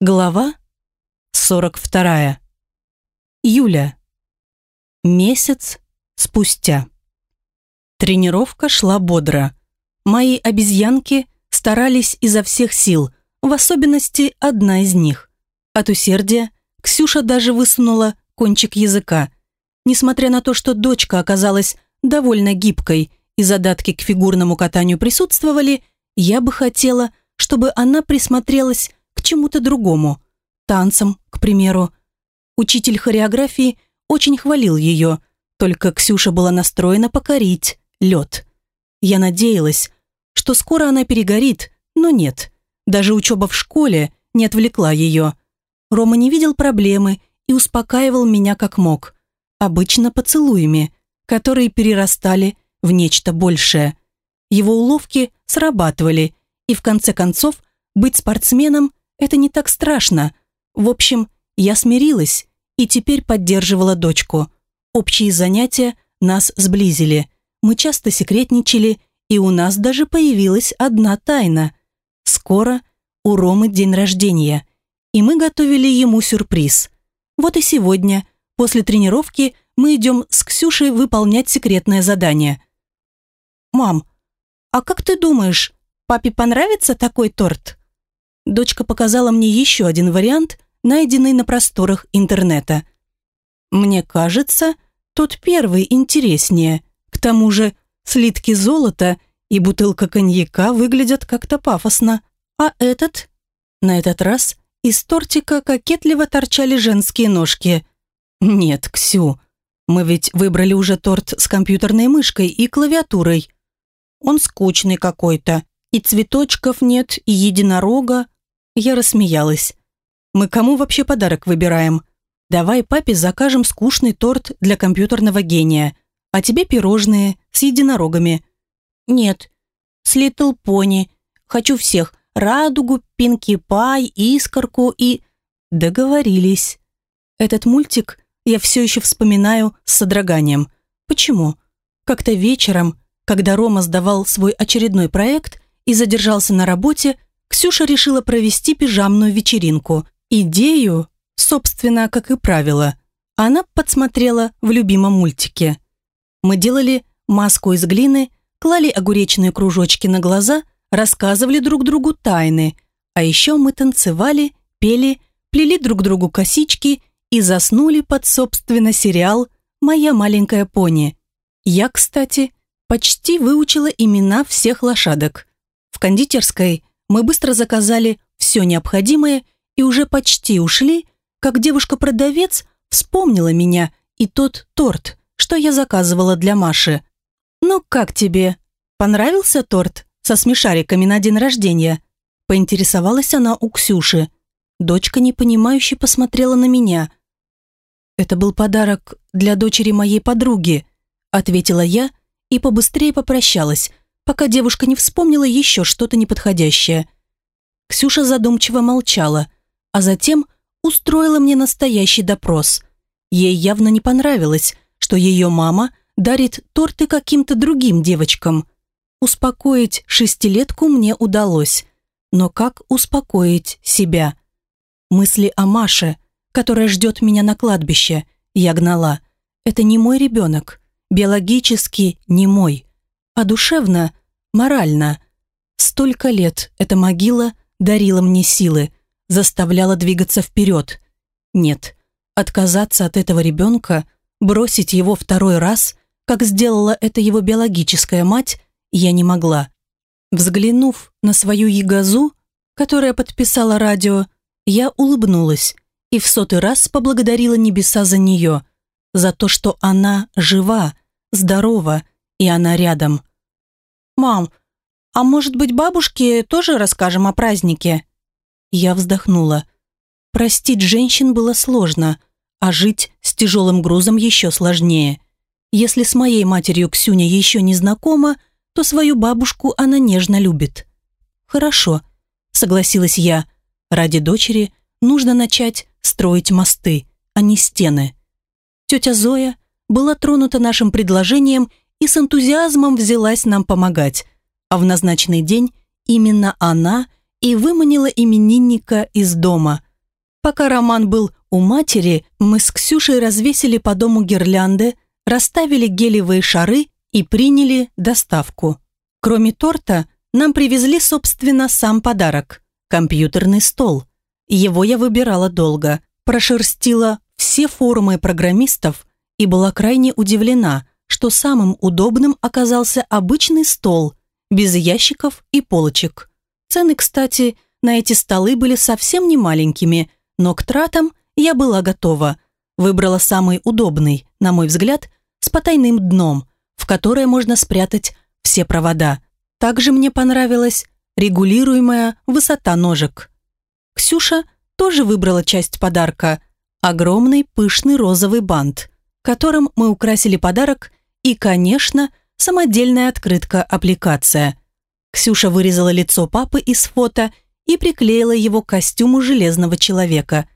Глава 42. Юля. Месяц спустя. Тренировка шла бодро. Мои обезьянки старались изо всех сил, в особенности одна из них. От усердия Ксюша даже высунула кончик языка. Несмотря на то, что дочка оказалась довольно гибкой и задатки к фигурному катанию присутствовали, я бы хотела, чтобы она присмотрелась к чему-то другому, танцам, к примеру. Учитель хореографии очень хвалил ее, только Ксюша была настроена покорить лед. Я надеялась, что скоро она перегорит, но нет. Даже учеба в школе не отвлекла ее. Рома не видел проблемы и успокаивал меня как мог. Обычно поцелуями, которые перерастали в нечто большее. Его уловки срабатывали, и в конце концов быть спортсменом это не так страшно. В общем, я смирилась и теперь поддерживала дочку. Общие занятия нас сблизили. Мы часто секретничали, и у нас даже появилась одна тайна. Скоро у Ромы день рождения, и мы готовили ему сюрприз. Вот и сегодня, после тренировки, мы идем с Ксюшей выполнять секретное задание. «Мам, а как ты думаешь, папе понравится такой торт?» Дочка показала мне еще один вариант, найденный на просторах интернета. Мне кажется, тот первый интереснее. К тому же слитки золота и бутылка коньяка выглядят как-то пафосно. А этот? На этот раз из тортика кокетливо торчали женские ножки. Нет, Ксю, мы ведь выбрали уже торт с компьютерной мышкой и клавиатурой. Он скучный какой-то. И цветочков нет, и единорога, я рассмеялась. «Мы кому вообще подарок выбираем? Давай папе закажем скучный торт для компьютерного гения, а тебе пирожные с единорогами». «Нет, с Литл Пони. Хочу всех. Радугу, Пинки Пай, Искорку и...» Договорились. Этот мультик я все еще вспоминаю с содроганием. Почему? Как-то вечером, когда Рома сдавал свой очередной проект и задержался на работе, Ксюша решила провести пижамную вечеринку. Идею, собственно, как и правило, она подсмотрела в любимом мультике. Мы делали маску из глины, клали огуречные кружочки на глаза, рассказывали друг другу тайны, а еще мы танцевали, пели, плели друг другу косички и заснули под, собственно, сериал «Моя маленькая пони». Я, кстати, почти выучила имена всех лошадок. В кондитерской мы быстро заказали все необходимое и уже почти ушли, как девушка-продавец вспомнила меня и тот торт, что я заказывала для Маши. «Ну как тебе? Понравился торт со смешариками на день рождения?» Поинтересовалась она у Ксюши. Дочка непонимающе посмотрела на меня. «Это был подарок для дочери моей подруги», ответила я и побыстрее попрощалась, пока девушка не вспомнила еще что-то неподходящее. Ксюша задумчиво молчала, а затем устроила мне настоящий допрос. Ей явно не понравилось, что ее мама дарит торты каким-то другим девочкам. Успокоить шестилетку мне удалось. Но как успокоить себя? Мысли о Маше, которая ждет меня на кладбище, я гнала. Это не мой ребенок, биологически не мой. А душевно морально. Столько лет эта могила дарила мне силы, заставляла двигаться вперед. Нет, отказаться от этого ребенка, бросить его второй раз, как сделала это его биологическая мать, я не могла. Взглянув на свою ягозу, которая подписала радио, я улыбнулась и в сотый раз поблагодарила небеса за нее, за то, что она жива, здорова, и она рядом. «Мам, а может быть бабушке тоже расскажем о празднике?» Я вздохнула. Простить женщин было сложно, а жить с тяжелым грузом еще сложнее. Если с моей матерью Ксюня еще не знакома, то свою бабушку она нежно любит. «Хорошо», — согласилась я. «Ради дочери нужно начать строить мосты, а не стены». Тетя Зоя была тронута нашим предложением и с энтузиазмом взялась нам помогать. А в назначенный день именно она и выманила именинника из дома. Пока Роман был у матери, мы с Ксюшей развесили по дому гирлянды, расставили гелевые шары и приняли доставку. Кроме торта, нам привезли, собственно, сам подарок – компьютерный стол. Его я выбирала долго, прошерстила все форумы программистов и была крайне удивлена, что самым удобным оказался обычный стол, без ящиков и полочек. Цены, кстати, на эти столы были совсем не маленькими, но к тратам я была готова. Выбрала самый удобный, на мой взгляд, с потайным дном, в которое можно спрятать все провода. Также мне понравилась регулируемая высота ножек. Ксюша тоже выбрала часть подарка – огромный пышный розовый бант, которым мы украсили подарок и, конечно, самодельная открытка-аппликация. Ксюша вырезала лицо папы из фото и приклеила его к костюму железного человека.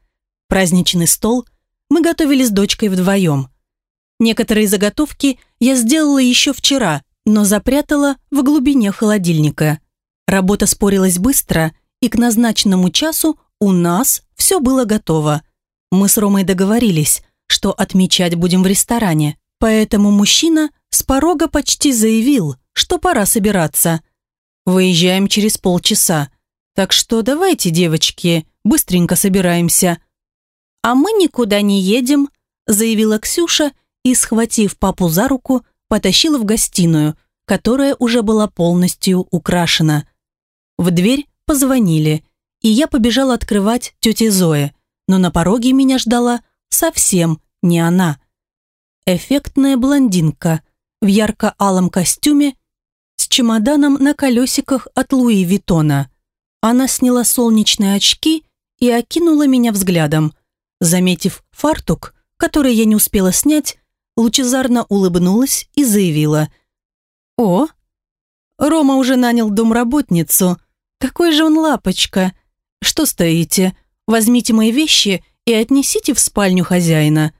Праздничный стол мы готовили с дочкой вдвоем. Некоторые заготовки я сделала еще вчера, но запрятала в глубине холодильника. Работа спорилась быстро, и к назначенному часу у нас все было готово. Мы с Ромой договорились, что отмечать будем в ресторане, поэтому мужчина с порога почти заявил, что пора собираться. Выезжаем через полчаса, так что давайте, девочки, быстренько собираемся. А мы никуда не едем, заявила Ксюша и, схватив папу за руку, потащила в гостиную, которая уже была полностью украшена. В дверь позвонили, и я побежала открывать тете Зое, но на пороге меня ждала совсем не она. Эффектная блондинка в ярко-алом костюме с чемоданом на колесиках от Луи Виттона. Она сняла солнечные очки и окинула меня взглядом. Заметив фартук, который я не успела снять, лучезарно улыбнулась и заявила. «О, Рома уже нанял домработницу. Какой же он лапочка. Что стоите? Возьмите мои вещи и отнесите в спальню хозяина».